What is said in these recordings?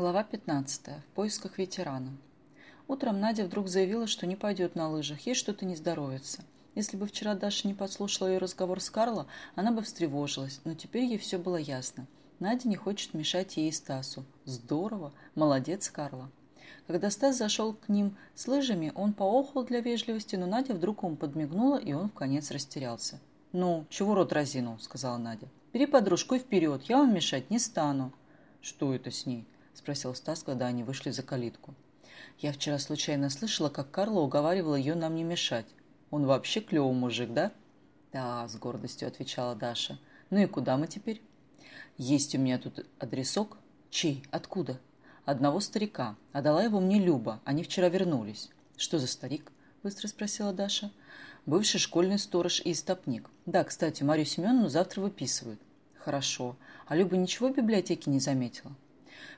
Глава 15. В поисках ветерана. Утром Надя вдруг заявила, что не пойдет на лыжах, ей что-то не здоровится. Если бы вчера Даша не подслушала ее разговор с Карло, она бы встревожилась, но теперь ей все было ясно. Надя не хочет мешать ей и Стасу. Здорово! Молодец, Карла. Когда Стас зашел к ним с лыжами, он поохал для вежливости, но Надя вдруг ему подмигнула, и он в конец растерялся. «Ну, чего рот разинул?» – сказала Надя. «Бери подружку и вперед, я вам мешать не стану». «Что это с ней?» – спросил Стас, когда они вышли за калитку. «Я вчера случайно слышала, как Карла уговаривала ее нам не мешать. Он вообще клевый мужик, да?» «Да», – с гордостью отвечала Даша. «Ну и куда мы теперь?» «Есть у меня тут адресок». «Чей? Откуда?» «Одного старика. А дала его мне Люба. Они вчера вернулись». «Что за старик?» – быстро спросила Даша бывший школьный сторож и истопник. Да, кстати, Марию Семеновну завтра выписывают. Хорошо. А Люба ничего в библиотеке не заметила?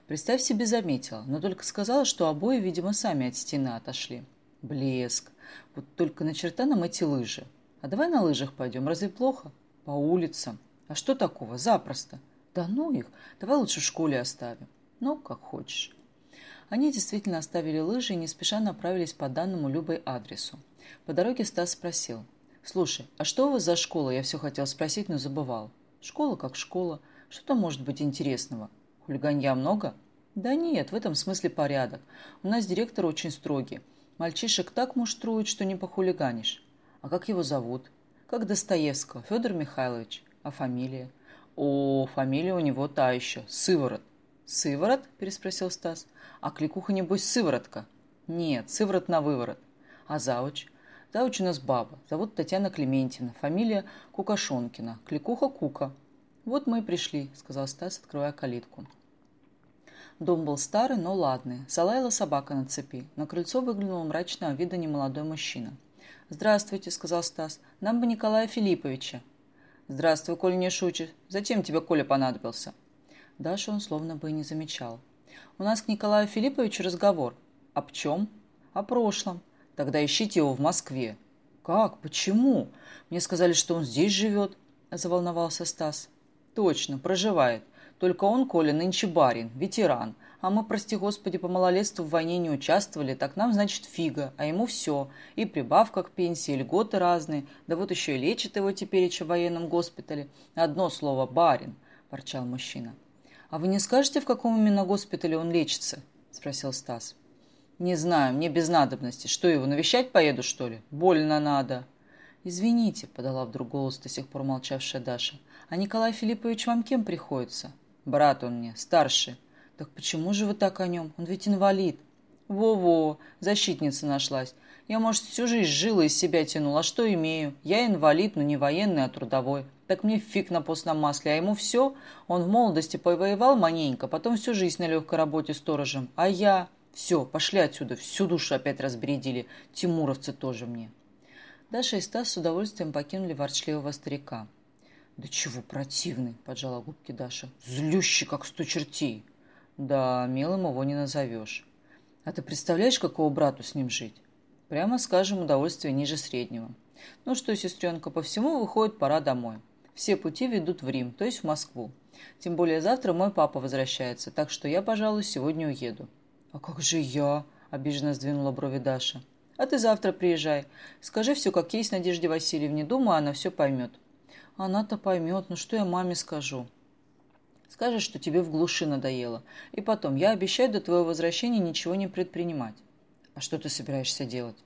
Представь себе, заметила, но только сказала, что обои, видимо, сами от стены отошли. Блеск. Вот только начерта нам эти лыжи. А давай на лыжах пойдем, разве плохо? По улицам. А что такого? Запросто. Да ну их, давай лучше в школе оставим. Ну, как хочешь. Они действительно оставили лыжи и не спеша направились по данному Любой адресу. По дороге Стас спросил. «Слушай, а что у вас за школа? Я все хотел спросить, но забывал». «Школа как школа. Что там может быть интересного? Хулиганья много?» «Да нет, в этом смысле порядок. У нас директор очень строгий. Мальчишек так муштрует, что не похулиганишь. А как его зовут?» «Как Достоевского, Федор Михайлович. А фамилия?» «О, фамилия у него та еще. Сыворот». «Сыворот?» – переспросил Стас. «А кликуха, небось, сыворотка?» «Нет, сыворот на выворот. А завуч?» Завуч у нас баба. Зовут Татьяна Клементьевна. Фамилия Кукашонкина. Кликуха Кука. Вот мы и пришли, сказал Стас, открывая калитку. Дом был старый, но ладный. Залаяла собака на цепи. На крыльцо выглянул мрачного вида немолодой мужчина. «Здравствуйте», — сказал Стас. «Нам бы Николая Филипповича». «Здравствуй, Коль не шутишь. Зачем тебе Коля понадобился?» Даша он словно бы и не замечал. «У нас к Николаю Филипповичу разговор. Об чем?» «О прошлом. Тогда ищите его в Москве. Как? Почему? Мне сказали, что он здесь живет, заволновался Стас. Точно, проживает. Только он, Коля, нынче барин, ветеран. А мы, прости господи, по малолетству в войне не участвовали, так нам, значит, фига, а ему все. И прибавка к пенсии, и льготы разные. Да вот еще и лечит его теперь еще в военном госпитале. Одно слово «барин», – ворчал мужчина. «А вы не скажете, в каком именно госпитале он лечится?» – спросил Стас. «Не знаю, мне без надобности. Что, его навещать поеду, что ли? Больно надо». «Извините», — подала вдруг голос до сих пор молчавшая Даша. «А Николай Филиппович вам кем приходится?» «Брат он мне, старший». «Так почему же вы так о нем? Он ведь инвалид». «Во-во, защитница нашлась. Я, может, всю жизнь жила из себя тянула. А что имею? Я инвалид, но не военный, а трудовой. Так мне фиг на постном масле, а ему все. Он в молодости повоевал маненько, потом всю жизнь на легкой работе сторожем. А я...» Все, пошли отсюда, всю душу опять разбередили. Тимуровцы тоже мне. Даша и Стас с удовольствием покинули ворчливого старика. «Да чего противный!» – поджала губки Даша. «Злющий, как сто чертей!» «Да, милым его не назовешь. А ты представляешь, какого брату с ним жить?» «Прямо скажем, удовольствие ниже среднего. Ну что, сестренка, по всему выходит, пора домой. Все пути ведут в Рим, то есть в Москву. Тем более завтра мой папа возвращается, так что я, пожалуй, сегодня уеду. «А как же я?» – обиженно сдвинула брови Даша. «А ты завтра приезжай. Скажи все, как есть Надежде Васильевне. Думаю, она все поймет». «Она-то поймет. Ну что я маме скажу?» «Скажешь, что тебе в глуши надоело. И потом, я обещаю до твоего возвращения ничего не предпринимать». «А что ты собираешься делать?»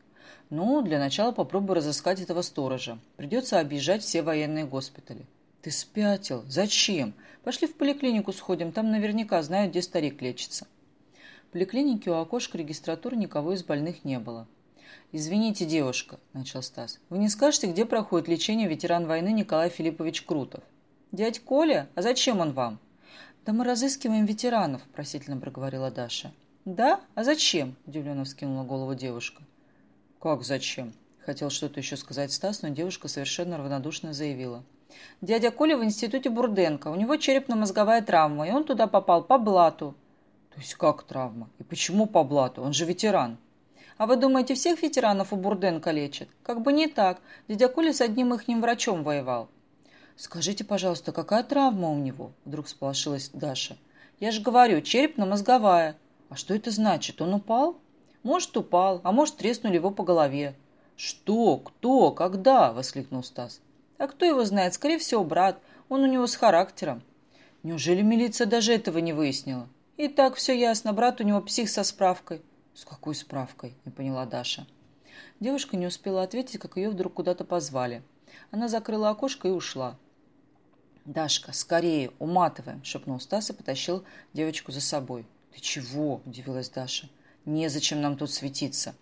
«Ну, для начала попробуй разыскать этого сторожа. Придется объезжать все военные госпитали». «Ты спятил? Зачем? Пошли в поликлинику сходим, там наверняка знают, где старик лечится» поликлинике у окошка регистратуры никого из больных не было. «Извините, девушка», – начал Стас, – «вы не скажете, где проходит лечение ветеран войны Николай Филиппович Крутов?» «Дядь Коля? А зачем он вам?» «Да мы разыскиваем ветеранов», – просительно проговорила Даша. «Да? А зачем?» – удивленно вскинула голову девушка. «Как зачем?» – хотел что-то еще сказать Стас, но девушка совершенно равнодушно заявила. «Дядя Коля в институте Бурденко. У него черепно-мозговая травма, и он туда попал по блату». То есть как травма? И почему по блату? Он же ветеран. А вы думаете, всех ветеранов у Бурденко лечат? Как бы не так. Дядя Коля с одним ихним врачом воевал. «Скажите, пожалуйста, какая травма у него?» Вдруг сполошилась Даша. Я же говорю, черепно-мозговая. А что это значит? Он упал? Может, упал, а может, треснули его по голове. Что? Кто? Когда? Воскликнул Стас. А кто его знает? Скорее всего, брат. Он у него с характером. Неужели милиция даже этого не выяснила? И так все ясно. Брат у него псих со справкой. С какой справкой? Не поняла Даша. Девушка не успела ответить, как ее вдруг куда-то позвали. Она закрыла окошко и ушла. «Дашка, скорее, уматываем!» – шепнул Стас и потащил девочку за собой. «Ты чего?» – удивилась Даша. «Незачем нам тут светиться!»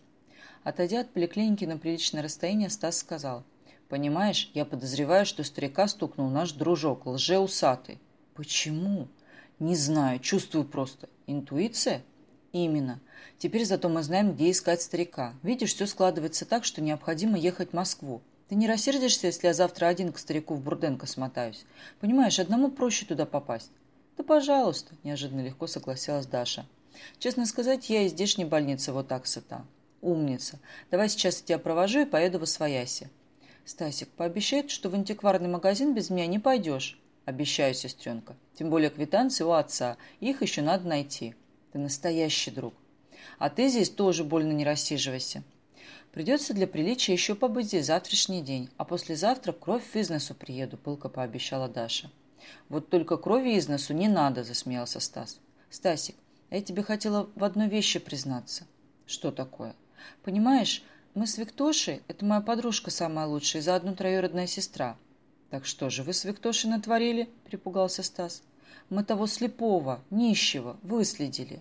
Отойдя от поликлиники на приличное расстояние, Стас сказал. «Понимаешь, я подозреваю, что старика стукнул наш дружок, лжеусатый». «Почему?» «Не знаю, чувствую просто. Интуиция?» «Именно. Теперь зато мы знаем, где искать старика. Видишь, все складывается так, что необходимо ехать в Москву. Ты не рассердишься, если я завтра один к старику в Бурденко смотаюсь? Понимаешь, одному проще туда попасть. Да пожалуйста, неожиданно легко согласилась Даша. Честно сказать, я из здешней больницы вот так сыта. Умница. Давай сейчас я тебя провожу и поеду в Освояси. Стасик, пообещай, что в антикварный магазин без меня не пойдешь. Обещаю, сестренка. Тем более квитанции у отца. Их еще надо найти. Ты настоящий друг. А ты здесь тоже больно не рассиживайся. Придется для приличия еще побыть здесь завтрашний день, а послезавтра кровь в износу приеду, пылко пообещала Даша. Вот только крови из носу не надо, засмеялся Стас. Стасик, я тебе хотела в одной вещи признаться. Что такое? Понимаешь, мы с Виктошей, это моя подружка самая лучшая, и заодно троюродная сестра. Так что же вы с Виктошей натворили? Припугался Стас. Мы того слепого, нищего, выследили.